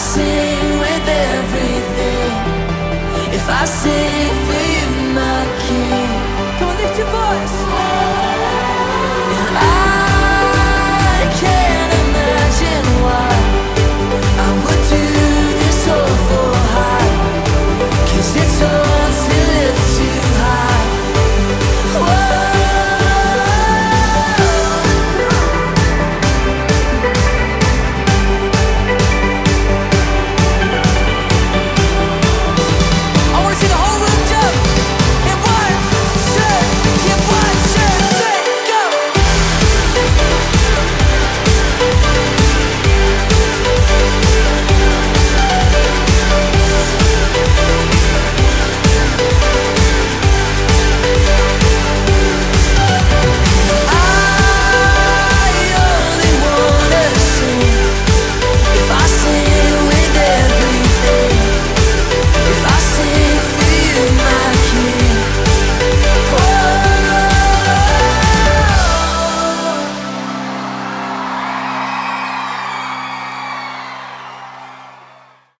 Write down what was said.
sing with everything, if I sing for you, my king, come on, lift your voice.